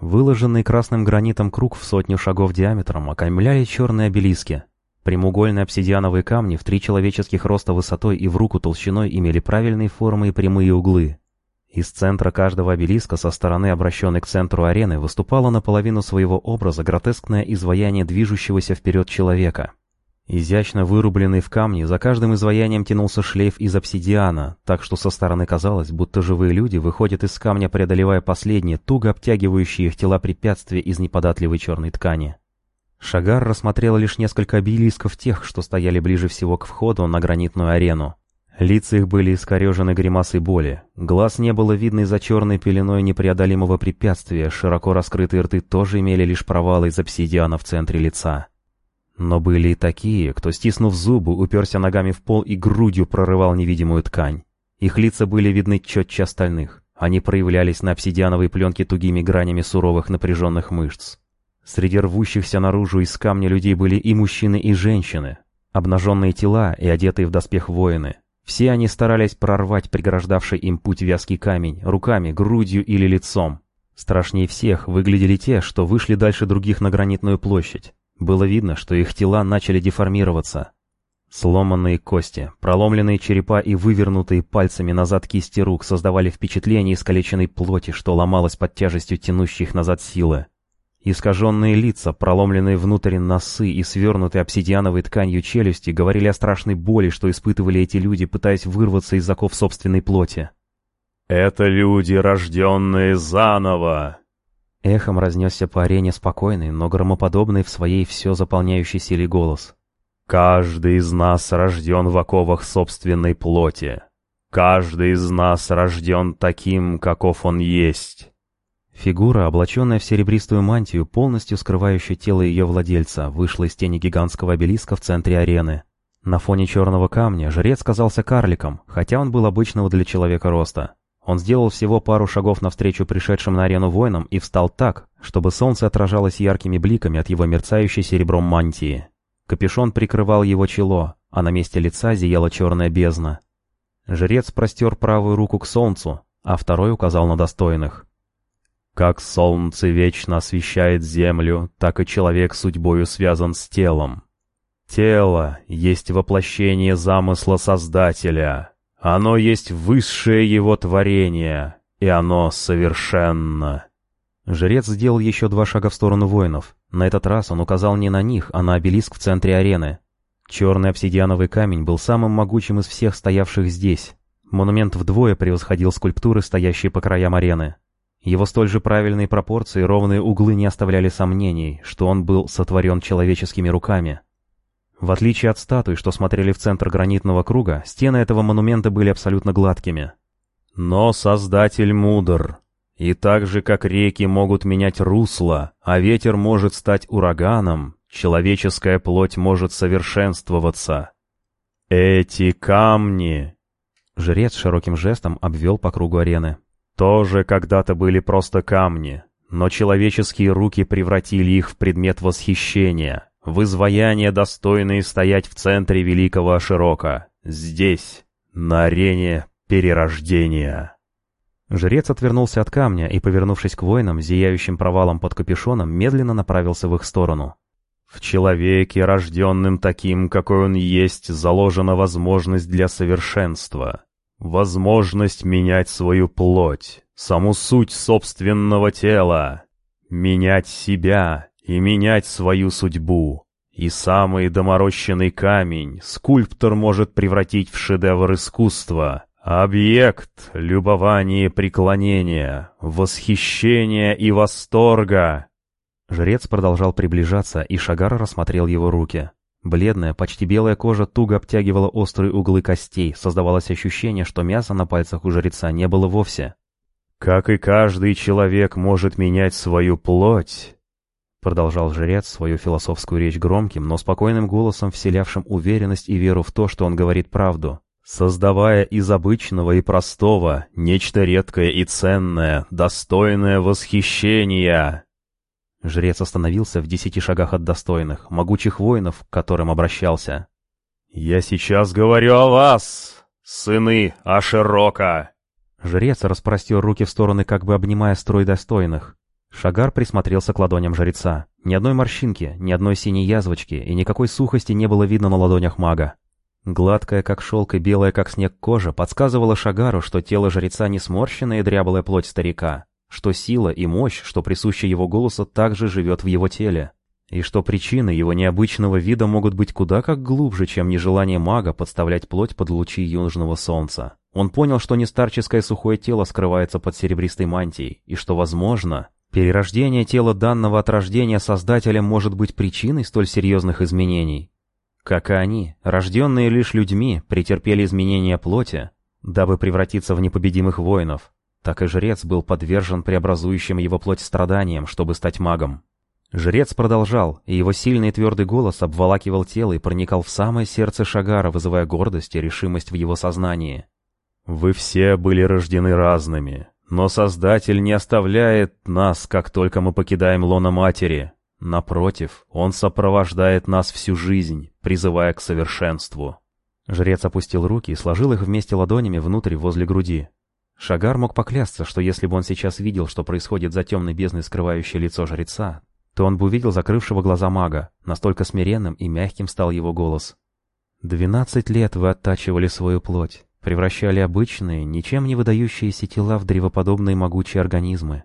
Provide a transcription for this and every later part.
Выложенный красным гранитом круг в сотню шагов диаметром окаймляли черные обелиски. Прямоугольные обсидиановые камни в три человеческих роста высотой и в руку толщиной имели правильные формы и прямые углы. Из центра каждого обелиска со стороны, обращенной к центру арены, выступало наполовину своего образа гротескное изваяние движущегося вперед человека. Изящно вырубленный в камне, за каждым изваянием тянулся шлейф из обсидиана, так что со стороны казалось, будто живые люди выходят из камня, преодолевая последние, туго обтягивающие их тела препятствия из неподатливой черной ткани. Шагар рассмотрел лишь несколько обелисков тех, что стояли ближе всего к входу на гранитную арену. Лица их были искорежены гримасой боли. Глаз не было видно из-за черной пеленой непреодолимого препятствия, широко раскрытые рты тоже имели лишь провалы из обсидиана в центре лица. Но были и такие, кто, стиснув зубы, уперся ногами в пол и грудью прорывал невидимую ткань. Их лица были видны четче остальных. Они проявлялись на обсидиановой пленке тугими гранями суровых напряженных мышц. Среди рвущихся наружу из камня людей были и мужчины, и женщины, обнаженные тела и одетые в доспех воины. Все они старались прорвать преграждавший им путь вязкий камень, руками, грудью или лицом. Страшнее всех выглядели те, что вышли дальше других на гранитную площадь. Было видно, что их тела начали деформироваться. Сломанные кости, проломленные черепа и вывернутые пальцами назад кисти рук создавали впечатление искалеченной плоти, что ломалась под тяжестью тянущих назад силы. Искаженные лица, проломленные внутрь носы и свернутые обсидиановой тканью челюсти говорили о страшной боли, что испытывали эти люди, пытаясь вырваться из оков собственной плоти. «Это люди, рожденные заново!» Эхом разнесся по арене спокойный, но громоподобный в своей все заполняющей силе голос. «Каждый из нас рожден в оковах собственной плоти. Каждый из нас рожден таким, каков он есть. Фигура, облаченная в серебристую мантию, полностью скрывающая тело ее владельца, вышла из тени гигантского обелиска в центре арены. На фоне черного камня жрец казался карликом, хотя он был обычного для человека роста. Он сделал всего пару шагов навстречу пришедшим на арену воинам и встал так, чтобы солнце отражалось яркими бликами от его мерцающей серебром мантии. Капюшон прикрывал его чело, а на месте лица зияла черная бездна. Жрец простер правую руку к солнцу, а второй указал на достойных. Как солнце вечно освещает землю, так и человек судьбою связан с телом. Тело есть воплощение замысла Создателя. Оно есть высшее его творение, и оно совершенно. Жрец сделал еще два шага в сторону воинов. На этот раз он указал не на них, а на обелиск в центре арены. Черный обсидиановый камень был самым могучим из всех стоявших здесь. Монумент вдвое превосходил скульптуры, стоящие по краям арены. Его столь же правильные пропорции и ровные углы не оставляли сомнений, что он был сотворен человеческими руками. В отличие от статуй, что смотрели в центр гранитного круга, стены этого монумента были абсолютно гладкими. Но Создатель мудр, и так же, как реки могут менять русло, а ветер может стать ураганом, человеческая плоть может совершенствоваться. Эти камни... Жрец широким жестом обвел по кругу арены тоже когда-то были просто камни, но человеческие руки превратили их в предмет восхищения, в изваяние, достойные стоять в центре великого Аширока, здесь, на арене перерождения. Жрец отвернулся от камня и, повернувшись к воинам, зияющим провалом под капюшоном, медленно направился в их сторону. В человеке, рожденным таким, какой он есть, заложена возможность для совершенства. Возможность менять свою плоть, саму суть собственного тела, менять себя и менять свою судьбу. И самый доморощенный камень скульптор может превратить в шедевр искусства, объект любования и преклонения, восхищения и восторга. Жрец продолжал приближаться, и Шагар рассмотрел его руки. Бледная, почти белая кожа туго обтягивала острые углы костей, создавалось ощущение, что мяса на пальцах у жреца не было вовсе. «Как и каждый человек может менять свою плоть», — продолжал жрец свою философскую речь громким, но спокойным голосом, вселявшим уверенность и веру в то, что он говорит правду, создавая из обычного и простого нечто редкое и ценное, достойное восхищения. Жрец остановился в десяти шагах от достойных, могучих воинов, к которым обращался. «Я сейчас говорю о вас, сыны Ашерока!» Жрец распростер руки в стороны, как бы обнимая строй достойных. Шагар присмотрелся к ладоням жреца. Ни одной морщинки, ни одной синей язвочки и никакой сухости не было видно на ладонях мага. Гладкая, как шелк, и белая, как снег кожа, подсказывала Шагару, что тело жреца не сморщенная и дряблая плоть старика, что сила и мощь, что присуща его голосу, также живет в его теле, и что причины его необычного вида могут быть куда как глубже, чем нежелание мага подставлять плоть под лучи южного солнца. Он понял, что не старческое сухое тело скрывается под серебристой мантией, и что, возможно, перерождение тела данного от рождения Создателем может быть причиной столь серьезных изменений. Как и они, рожденные лишь людьми, претерпели изменения плоти, дабы превратиться в непобедимых воинов, так и жрец был подвержен преобразующим его плоть страданиям, чтобы стать магом. Жрец продолжал, и его сильный твердый голос обволакивал тело и проникал в самое сердце Шагара, вызывая гордость и решимость в его сознании. «Вы все были рождены разными, но Создатель не оставляет нас, как только мы покидаем лоно матери. Напротив, Он сопровождает нас всю жизнь, призывая к совершенству». Жрец опустил руки и сложил их вместе ладонями внутрь возле груди. Шагар мог поклясться, что если бы он сейчас видел, что происходит за темной бездной, скрывающей лицо жреца, то он бы увидел закрывшего глаза мага, настолько смиренным и мягким стал его голос. «Двенадцать лет вы оттачивали свою плоть, превращали обычные, ничем не выдающиеся тела в древоподобные могучие организмы.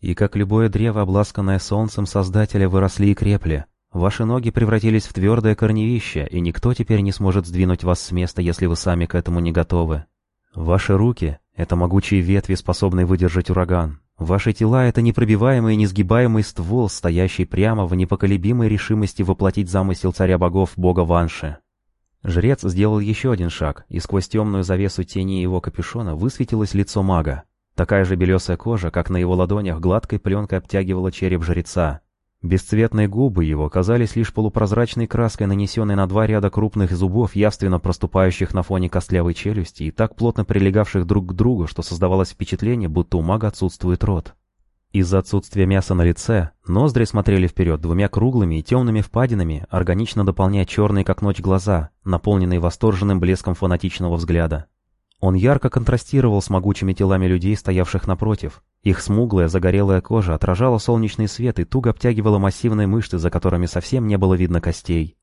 И как любое древо, обласканное солнцем Создателя, выросли и крепли. Ваши ноги превратились в твердое корневище, и никто теперь не сможет сдвинуть вас с места, если вы сами к этому не готовы. Ваши руки — это могучие ветви, способные выдержать ураган. Ваши тела — это непробиваемый и несгибаемый ствол, стоящий прямо в непоколебимой решимости воплотить замысел царя богов, бога Ванши. Жрец сделал еще один шаг, и сквозь темную завесу тени его капюшона высветилось лицо мага. Такая же белесая кожа, как на его ладонях, гладкой пленкой обтягивала череп жреца. Бесцветные губы его казались лишь полупрозрачной краской, нанесенной на два ряда крупных зубов, явственно проступающих на фоне костлявой челюсти и так плотно прилегавших друг к другу, что создавалось впечатление, будто у мага отсутствует рот. Из-за отсутствия мяса на лице, ноздри смотрели вперед двумя круглыми и темными впадинами, органично дополняя черные как ночь глаза, наполненные восторженным блеском фанатичного взгляда. Он ярко контрастировал с могучими телами людей, стоявших напротив. Их смуглая, загорелая кожа отражала солнечный свет и туго обтягивала массивные мышцы, за которыми совсем не было видно костей.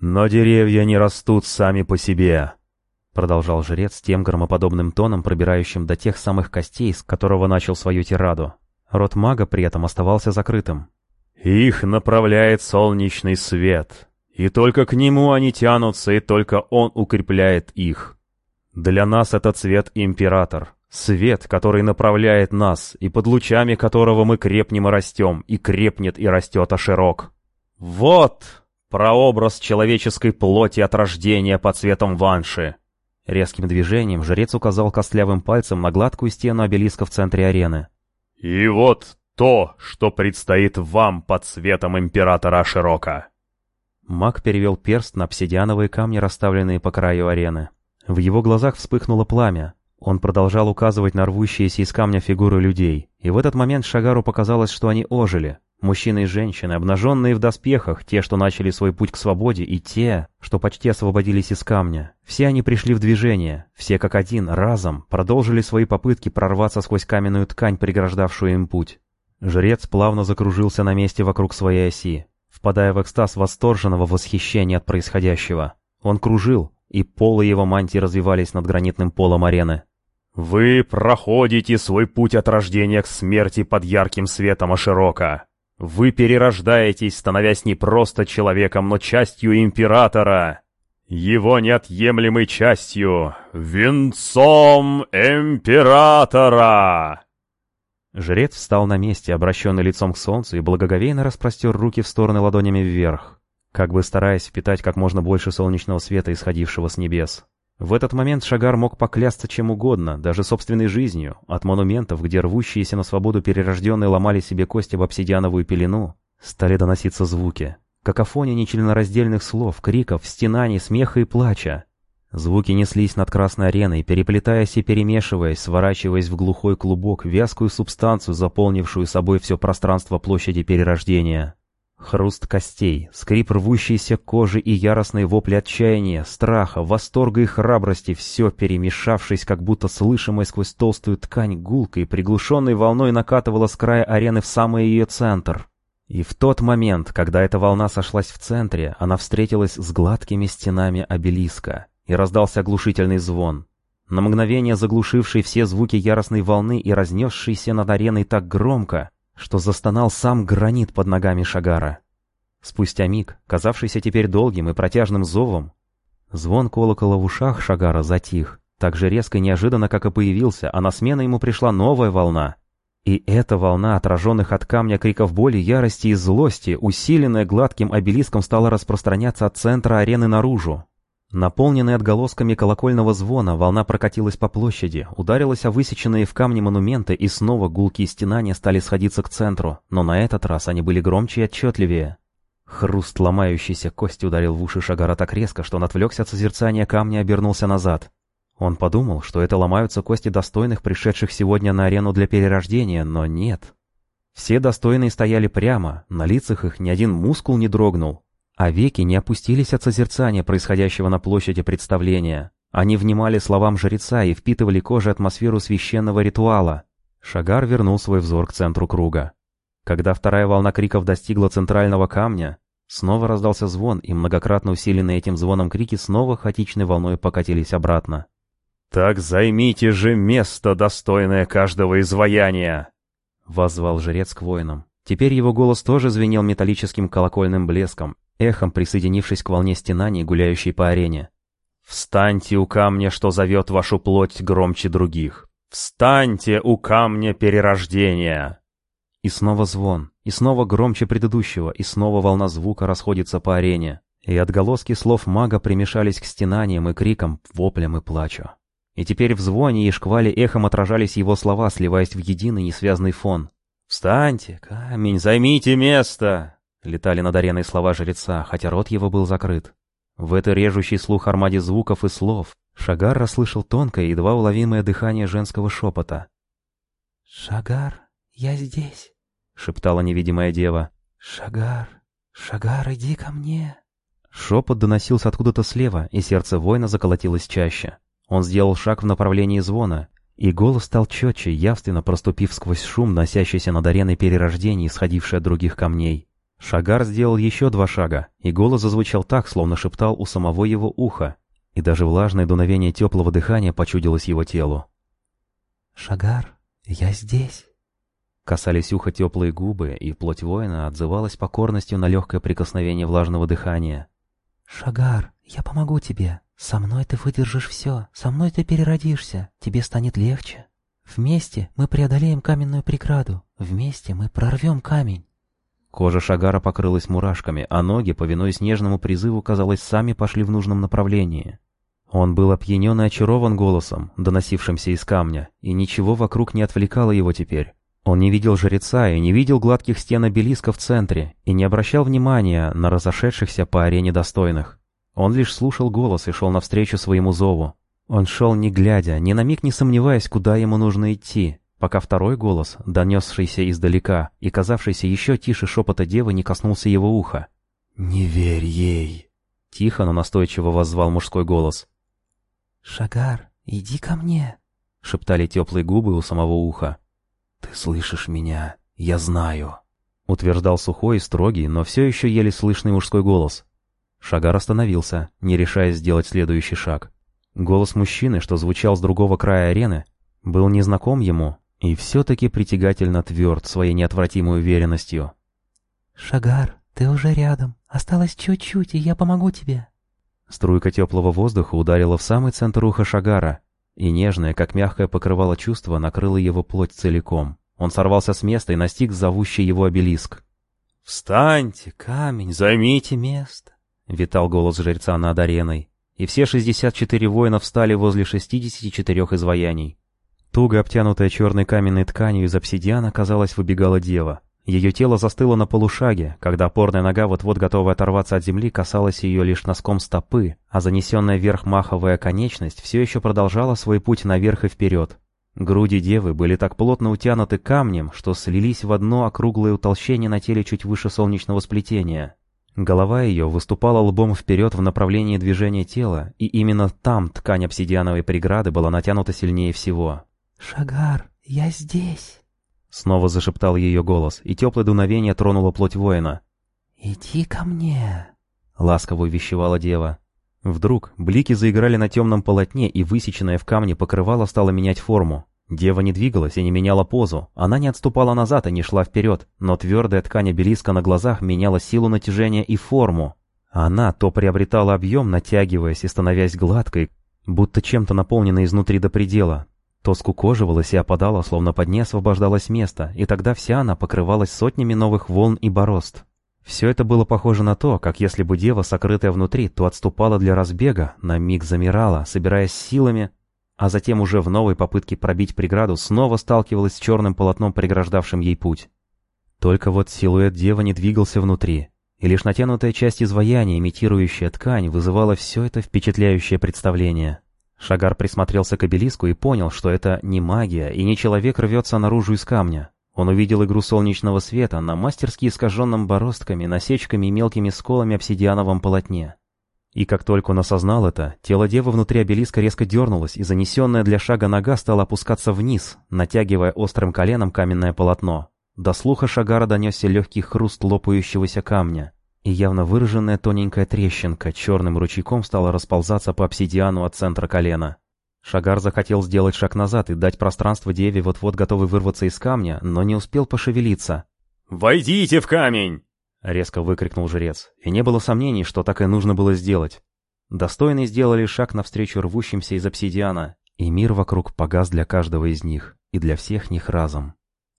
«Но деревья не растут сами по себе», — продолжал жрец тем громоподобным тоном, пробирающим до тех самых костей, с которого начал свою тираду. Рот мага при этом оставался закрытым. «Их направляет солнечный свет, и только к нему они тянутся, и только он укрепляет их». Для нас этот свет император. Свет, который направляет нас, и под лучами которого мы крепнем и растем, и крепнет и растет оширок. Вот прообраз человеческой плоти от рождения под цветом ванши. Резким движением жрец указал костлявым пальцем на гладкую стену обелиска в центре арены. «И вот то, что предстоит вам под цветом императора Аширока!» Маг перевел перст на обсидиановые камни, расставленные по краю арены. В его глазах вспыхнуло пламя. Он продолжал указывать на рвущиеся из камня фигуры людей, и в этот момент Шагару показалось, что они ожили. Мужчины и женщины, обнаженные в доспехах, те, что начали свой путь к свободе, и те, что почти освободились из камня. Все они пришли в движение, все как один, разом, продолжили свои попытки прорваться сквозь каменную ткань, преграждавшую им путь. Жрец плавно закружился на месте вокруг своей оси, впадая в экстаз восторженного восхищения от происходящего. Он кружил, и полы его мантии развивались над гранитным полом арены. «Вы проходите свой путь от рождения к смерти под ярким светом Аширока. Вы перерождаетесь, становясь не просто человеком, но частью Императора, его неотъемлемой частью, венцом Императора!» Жрец встал на месте, обращенный лицом к солнцу, и благоговейно распростер руки в стороны ладонями вверх как бы стараясь впитать как можно больше солнечного света, исходившего с небес. В этот момент Шагар мог поклясться чем угодно, даже собственной жизнью, от монументов, где рвущиеся на свободу перерожденные ломали себе кости в обсидиановую пелену, стали доноситься звуки. Какофония нечленораздельных слов, криков, стенаний, смеха и плача. Звуки неслись над красной ареной, переплетаясь и перемешиваясь, сворачиваясь в глухой клубок, вязкую субстанцию, заполнившую собой все пространство площади перерождения. Хруст костей, скрип рвущейся кожи и яростные вопли отчаяния, страха, восторга и храбрости, все перемешавшись, как будто слышимое сквозь толстую ткань гулкой, приглушенной волной накатывало с края арены в самый ее центр. И в тот момент, когда эта волна сошлась в центре, она встретилась с гладкими стенами обелиска, и раздался оглушительный звон. На мгновение заглушивший все звуки яростной волны и разнесшийся над ареной так громко, что застонал сам гранит под ногами Шагара. Спустя миг, казавшийся теперь долгим и протяжным зовом, звон колокола в ушах Шагара затих, так же резко и неожиданно, как и появился, а на смену ему пришла новая волна. И эта волна отраженных от камня криков боли, ярости и злости, усиленная гладким обелиском, стала распространяться от центра арены наружу. Наполненная отголосками колокольного звона, волна прокатилась по площади, ударилась о высеченные в камне монументы, и снова гулкие стенания стали сходиться к центру, но на этот раз они были громче и отчетливее. Хруст ломающейся кости ударил в уши Шагара так резко, что он отвлекся от созерцания камня и обернулся назад. Он подумал, что это ломаются кости достойных, пришедших сегодня на арену для перерождения, но нет. Все достойные стояли прямо, на лицах их ни один мускул не дрогнул, а веки не опустились от созерцания происходящего на площади представления. Они внимали словам жреца и впитывали кожей атмосферу священного ритуала. Шагар вернул свой взор к центру круга. Когда вторая волна криков достигла центрального камня, снова раздался звон, и многократно усиленные этим звоном крики снова хаотичной волной покатились обратно. «Так займите же место, достойное каждого изваяния!» — воззвал жрец к воинам. Теперь его голос тоже звенел металлическим колокольным блеском, эхом присоединившись к волне стенаний, гуляющей по арене. «Встаньте у камня, что зовет вашу плоть громче других! Встаньте у камня перерождения!» И снова звон, и снова громче предыдущего, и снова волна звука расходится по арене. И отголоски слов мага примешались к стенаниям и крикам, воплям и плачу. И теперь в звоне и шквале эхом отражались его слова, сливаясь в единый несвязный фон. «Встаньте, камень, займите место! Летали над ареной слова жреца, хотя рот его был закрыт. В этой режущей слух армаде звуков и слов Шагар расслышал тонкое, едва уловимое дыхание женского шепота. «Шагар, я здесь», — шептала невидимая дева. «Шагар, Шагар, иди ко мне». Шепот доносился откуда-то слева, и сердце воина заколотилось чаще. Он сделал шаг в направлении звона, и голос стал четче, явственно проступив сквозь шум, носящийся над ареной перерождений, исходивший от других камней. Шагар сделал еще два шага, и голос зазвучал так, словно шептал у самого его уха, и даже влажное дуновение теплого дыхания почудилось его телу. «Шагар, я здесь!» Касались уха теплые губы, и плоть воина отзывалась покорностью на легкое прикосновение влажного дыхания. «Шагар, я помогу тебе. Со мной ты выдержишь все, со мной ты переродишься, тебе станет легче. Вместе мы преодолеем каменную преграду, вместе мы прорвем камень». Кожа Шагара покрылась мурашками, а ноги, повинуясь нежному призыву, казалось, сами пошли в нужном направлении. Он был опьянен и очарован голосом, доносившимся из камня, и ничего вокруг не отвлекало его теперь. Он не видел жреца и не видел гладких стен обелиска в центре, и не обращал внимания на разошедшихся по арене достойных. Он лишь слушал голос и шел навстречу своему зову. Он шел не глядя, ни на миг не сомневаясь, куда ему нужно идти, пока второй голос, донесшийся издалека и казавшийся еще тише шепота девы, не коснулся его уха. «Не верь ей!» Тихо, но настойчиво воззвал мужской голос. «Шагар, иди ко мне!» — шептали теплые губы у самого уха. «Ты слышишь меня? Я знаю!» — утверждал сухой и строгий, но все еще еле слышный мужской голос. Шагар остановился, не решаясь сделать следующий шаг. Голос мужчины, что звучал с другого края арены, был незнаком ему, и все-таки притягательно тверд своей неотвратимой уверенностью. «Шагар, ты уже рядом. Осталось чуть-чуть, и я помогу тебе». Струйка теплого воздуха ударила в самый центр уха Шагара, и нежное, как мягкое покрывало чувство, накрыло его плоть целиком. Он сорвался с места и настиг зовущий его обелиск. «Встаньте, камень, займите место!» — витал голос жреца над ареной, и все шестьдесят четыре воина встали возле шестидесяти четырех изваяний. Туго обтянутая черной каменной тканью из обсидиана, казалось, выбегала дева. Ее тело застыло на полушаге, когда опорная нога, вот-вот готовая оторваться от земли, касалась ее лишь носком стопы, а занесенная вверх маховая конечность все еще продолжала свой путь наверх и вперед. Груди девы были так плотно утянуты камнем, что слились в одно округлое утолщение на теле чуть выше солнечного сплетения. Голова ее выступала лбом вперед в направлении движения тела, и именно там ткань обсидиановой преграды была натянута сильнее всего. «Шагар, я здесь!» Снова зашептал ее голос, и теплое дуновение тронуло плоть воина. «Иди ко мне!» — ласково увещевала дева. Вдруг блики заиграли на темном полотне, и высеченное в камне покрывало стало менять форму. Дева не двигалась и не меняла позу, она не отступала назад и не шла вперед, но твердая ткань обелиска на глазах меняла силу натяжения и форму. Она то приобретала объем, натягиваясь и становясь гладкой, будто чем-то наполненной изнутри до предела, то скукоживалась и опадала, словно под ней освобождалось место, и тогда вся она покрывалась сотнями новых волн и борозд. Все это было похоже на то, как если бы дева, сокрытая внутри, то отступала для разбега, на миг замирала, собираясь силами, а затем уже в новой попытке пробить преграду снова сталкивалась с черным полотном, преграждавшим ей путь. Только вот силуэт девы не двигался внутри, и лишь натянутая часть изваяния, имитирующая ткань, вызывала все это впечатляющее представление. Шагар присмотрелся к обелиску и понял, что это не магия, и не человек рвется наружу из камня. Он увидел игру солнечного света на мастерски искаженном бороздками, насечками и мелкими сколами обсидиановом полотне. И как только он осознал это, тело девы внутри обелиска резко дернулось, и занесенная для шага нога стала опускаться вниз, натягивая острым коленом каменное полотно. До слуха Шагара донесся легкий хруст лопающегося камня, и явно выраженная тоненькая трещинка черным ручейком стала расползаться по обсидиану от центра колена. Шагар захотел сделать шаг назад и дать пространство деве, вот-вот готовой вырваться из камня, но не успел пошевелиться. «Войдите в камень!» — резко выкрикнул жрец, и не было сомнений, что так и нужно было сделать. Достойные сделали шаг навстречу рвущимся из обсидиана, и мир вокруг погас для каждого из них и для всех них разом.